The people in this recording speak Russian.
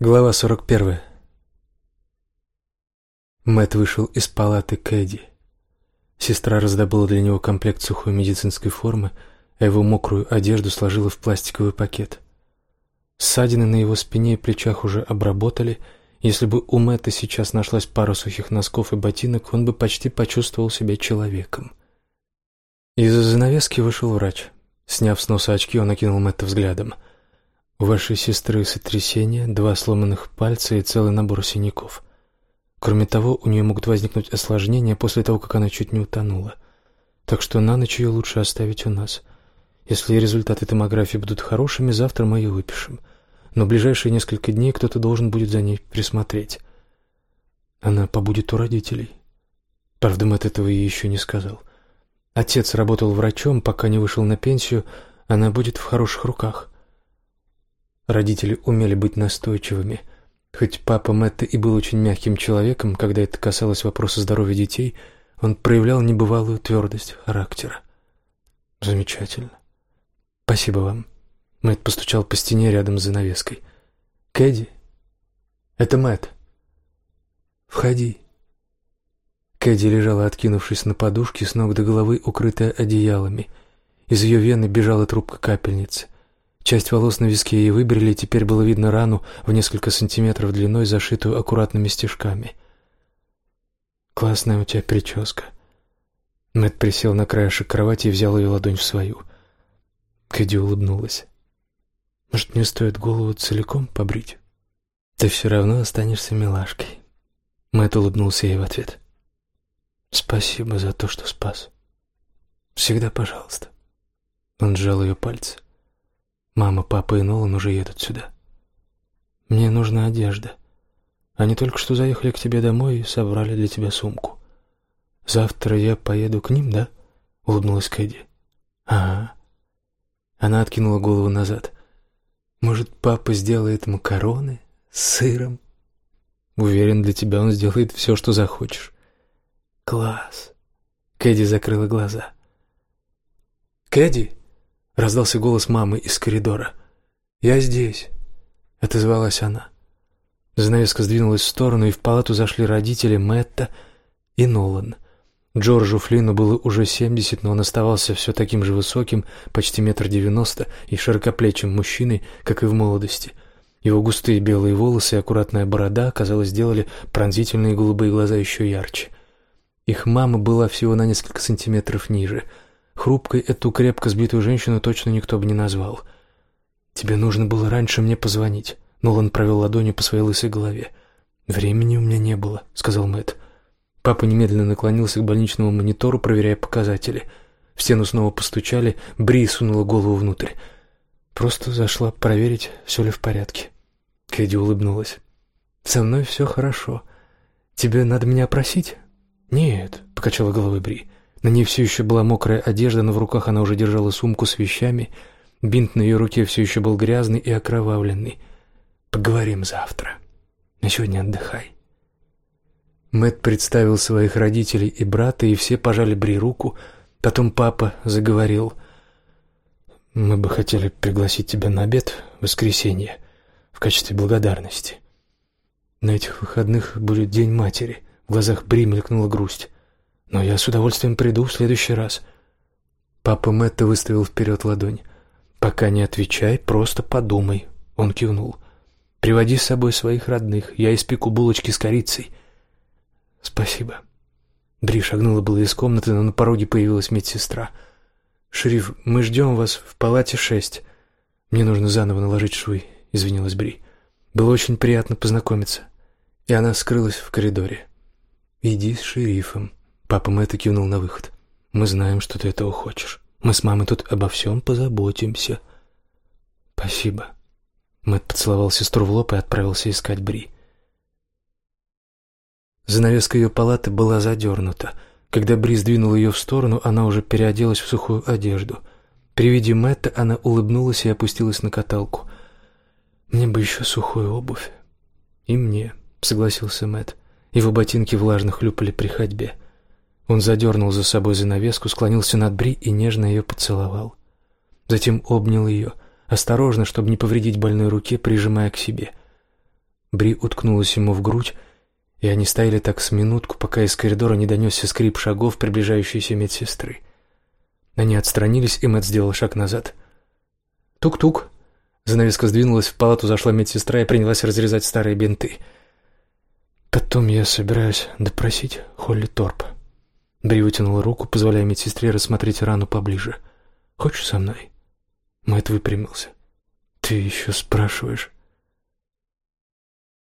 Глава 41. Мэт вышел из палаты Кэдди. Сестра раздобыла для него комплект сухой медицинской формы, а его мокрую одежду сложила в пластиковый пакет. Ссадины на его спине и плечах уже обработали. Если бы у Мэтта сейчас нашлась пара сухих носков и ботинок, он бы почти почувствовал себя человеком. Из-за занавески вышел врач. Сняв с носа очки, он окинул Мэтта взглядом — у вашей сестры сотрясение, два сломанных пальца и целый набор синяков. Кроме того, у нее могут возникнуть осложнения после того, как она чуть не утонула. Так что на ночь ее лучше оставить у нас. Если результаты томографии будут хорошими, завтра мы ее выпишем. Но ближайшие несколько дней кто-то должен будет за ней присмотреть. Она побудет у родителей. Правда, Мэтт этого ей еще не сказал. Отец работал врачом, пока не вышел на пенсию, она будет в хороших руках. Родители умели быть настойчивыми. Хоть папа Мэтта и был очень мягким человеком, когда это касалось вопроса здоровья детей, он проявлял небывалую твердость характера. Замечательно. Спасибо вам. Мэтт постучал по стене рядом с занавеской. Кэдди? Это Мэтт. Входи. Кэдди лежала, откинувшись на подушке, с ног до головы, укрытая одеялами. Из ее вены бежала трубка капельницы. Часть волос на виске ей выбрили, и теперь было видно рану в несколько сантиметров длиной, зашитую аккуратными стежками. «Классная у тебя прическа». Мэтт присел на краешек кровати и взял ее ладонь в свою. Кэдди улыбнулась. «Может, мне стоит голову целиком побрить?» «Ты все равно останешься милашкой». Мэтт улыбнулся ей в ответ. «Спасибо за то, что спас. Всегда пожалуйста». Он сжал ее пальцы. Мама, папа и Нолан уже едут сюда. Мне нужна одежда. Они только что заехали к тебе домой и собрали для тебя сумку. Завтра я поеду к ним, да? Улыбнулась Кэдди. Ага. Она откинула голову назад. Может, папа сделает макароны с сыром? Уверен, для тебя он сделает все, что захочешь. Класс. Кэдди закрыла глаза. Кэдди, Раздался голос мамы из коридора. «Я здесь», — отозвалась она. Занавеска сдвинулась в сторону, и в палату зашли родители Мэтта и Нолан. Джорджу Флину было уже семьдесят, но он оставался все таким же высоким, почти метр девяносто, и широкоплечим мужчиной, как и в молодости. Его густые белые волосы и аккуратная борода, казалось, сделали пронзительные голубые глаза еще ярче. Их мама была всего на несколько сантиметров ниже — Хрупкой эту крепко сбитую женщину точно никто бы не назвал. «Тебе нужно было раньше мне позвонить», — Нолан провел ладонью по своей лысой голове. «Времени у меня не было», — сказал Мэтт. Папа немедленно наклонился к больничному монитору, проверяя показатели. В стену снова постучали, Бри сунула голову внутрь. Просто зашла проверить, все ли в порядке. Кэдди улыбнулась. «Со мной все хорошо. Тебе надо меня просить?» «Нет», — покачала головой Бри. На ней все еще была мокрая одежда, но в руках она уже держала сумку с вещами. Бинт на ее руке все еще был грязный и окровавленный. «Поговорим завтра. На сегодня отдыхай». Мэт представил своих родителей и брата, и все пожали Бри руку. Потом папа заговорил. «Мы бы хотели пригласить тебя на обед в воскресенье в качестве благодарности. На этих выходных будет День матери». В глазах Бри мелькнула грусть. Но я с удовольствием приду в следующий раз. Папа Мэтта выставил вперед ладонь. Пока не отвечай, просто подумай. Он кивнул. Приводи с собой своих родных. Я испеку булочки с корицей. Спасибо. Бри шагнула было из комнаты, но на пороге появилась медсестра. «Шериф, мы ждем вас в палате шесть. Мне нужно заново наложить швы», — извинилась Бри. «Было очень приятно познакомиться». И она скрылась в коридоре. «Иди с шерифом», Папа Мэтта кивнул на выход. «Мы знаем, что ты этого хочешь. Мы с мамой тут обо всем позаботимся». «Спасибо». Мэтт поцеловал сестру в лоб и отправился искать Бри. Занавеска ее палаты была задернута. Когда Бри сдвинул ее в сторону, она уже переоделась в сухую одежду. При виде Мэтта она улыбнулась и опустилась на каталку. «Мне бы еще сухую обувь». «И мне», — согласился Мэтт. Его ботинки влажно хлюпали при ходьбе. Он задернул за собой занавеску, склонился над Бри и нежно ее поцеловал. Затем обнял ее, осторожно, чтобы не повредить больной руке, прижимая к себе. Бри уткнулась ему в грудь, и они стояли так с минутку, пока из коридора не донесся скрип шагов приближающейся медсестры. Они отстранились, и Мэтт сделал шаг назад. «Тук-тук!» Занавеска сдвинулась, в палату зашла медсестра и принялась разрезать старые бинты. «Потом я собираюсь допросить Холли Торп». Бри вытянула руку, позволяя медсестре рассмотреть рану поближе. «Хочешь со мной?» Мэтт выпрямился. «Ты еще спрашиваешь?»